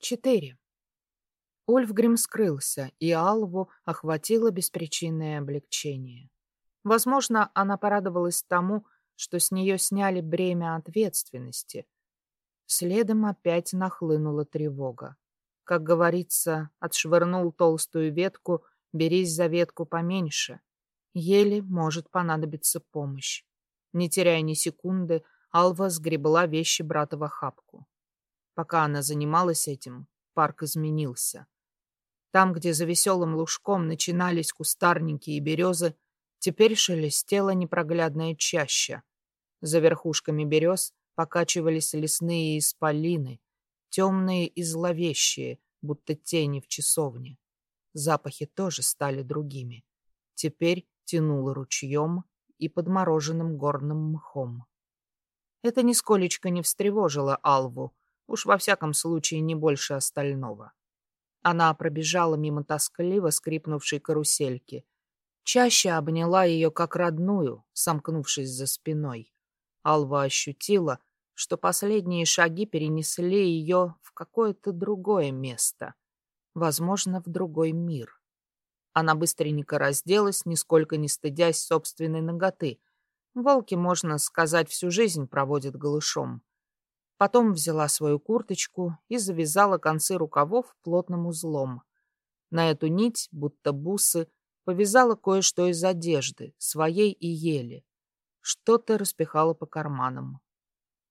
Четыре. Ульфгрим скрылся, и Алву охватило беспричинное облегчение. Возможно, она порадовалась тому, что с нее сняли бремя ответственности. Следом опять нахлынула тревога. Как говорится, отшвырнул толстую ветку, берись за ветку поменьше. Еле может понадобиться помощь. Не теряя ни секунды, Алва сгребла вещи брата в охапку. Пока она занималась этим, парк изменился. Там, где за веселым лужком начинались кустарники и березы, теперь шелестела непроглядная чаща. За верхушками берез покачивались лесные исполины, темные и зловещие, будто тени в часовне. Запахи тоже стали другими. Теперь тянуло ручьем и подмороженным горным мхом. Это нисколечко не встревожило Алву, Уж во всяком случае не больше остального. Она пробежала мимо тоскливо скрипнувшей карусельки. Чаще обняла ее как родную, сомкнувшись за спиной. Алва ощутила, что последние шаги перенесли ее в какое-то другое место. Возможно, в другой мир. Она быстренько разделась, нисколько не стыдясь собственной ноготы. Волки, можно сказать, всю жизнь проводят голышом. Потом взяла свою курточку и завязала концы рукавов плотным узлом. На эту нить, будто бусы, повязала кое-что из одежды, своей и ели. Что-то распихала по карманам.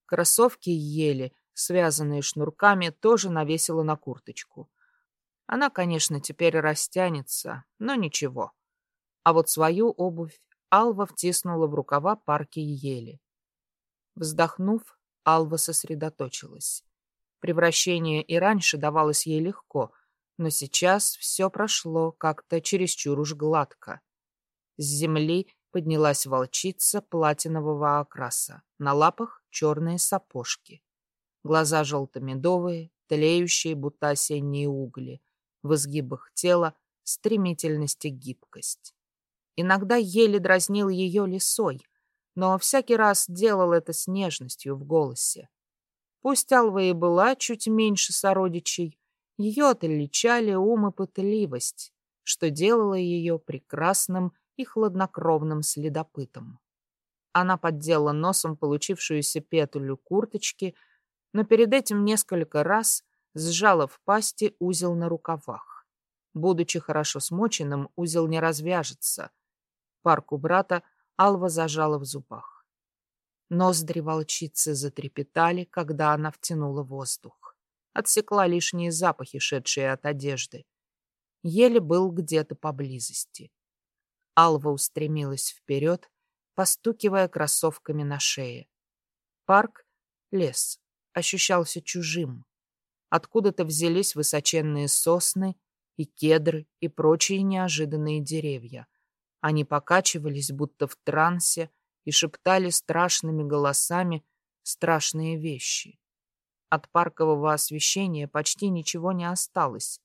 Кроссовки ели, связанные шнурками, тоже навесила на курточку. Она, конечно, теперь растянется, но ничего. А вот свою обувь Алва втиснула в рукава парки ели. Вздохнув, Алва сосредоточилась. Превращение и раньше давалось ей легко, но сейчас все прошло как-то чересчур уж гладко. С земли поднялась волчица платинового окраса, на лапах черные сапожки. Глаза желто-медовые, тлеющие, будто осенние угли, в изгибах тела стремительность и гибкость. Иногда еле дразнил ее лисой, но всякий раз делал это с нежностью в голосе. Пусть Алва и была чуть меньше сородичей, ее отличали ум и пытливость, что делало ее прекрасным и хладнокровным следопытом. Она поддела носом получившуюся петлю курточки, но перед этим несколько раз сжала в пасти узел на рукавах. Будучи хорошо смоченным, узел не развяжется. Парку брата Алва зажала в зубах. Ноздри волчицы затрепетали, когда она втянула воздух. Отсекла лишние запахи, шедшие от одежды. Еле был где-то поблизости. Алва устремилась вперед, постукивая кроссовками на шее. Парк, лес, ощущался чужим. Откуда-то взялись высоченные сосны и кедры и прочие неожиданные деревья — они покачивались, будто в трансе, и шептали страшными голосами страшные вещи. От паркового освещения почти ничего не осталось.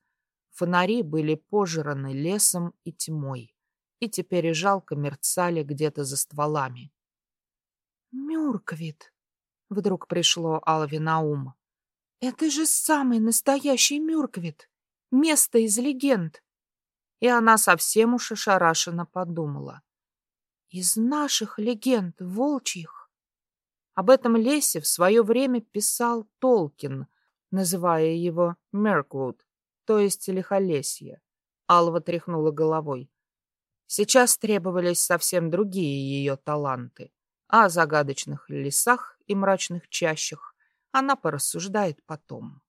Фонари были пожраны лесом и тьмой, и теперь и жалко мерцали где-то за стволами. «Мюрквит!» — вдруг пришло Алве на ум. «Это же самый настоящий Мюрквит! Место из легенд!» И она совсем уж ошарашенно подумала. Из наших легенд волчьих. Об этом лесе в свое время писал Толкин, называя его Мерквуд, то есть лихолесье. Алва тряхнула головой. Сейчас требовались совсем другие ее таланты. А о загадочных лесах и мрачных чащах она порассуждает потом.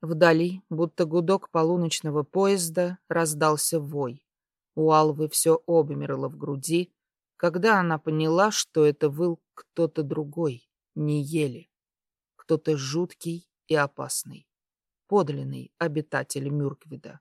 Вдали, будто гудок полуночного поезда, раздался вой. У Алвы все обмерло в груди, когда она поняла, что это выл кто-то другой, не ели. Кто-то жуткий и опасный, подлинный обитатель Мюрквида.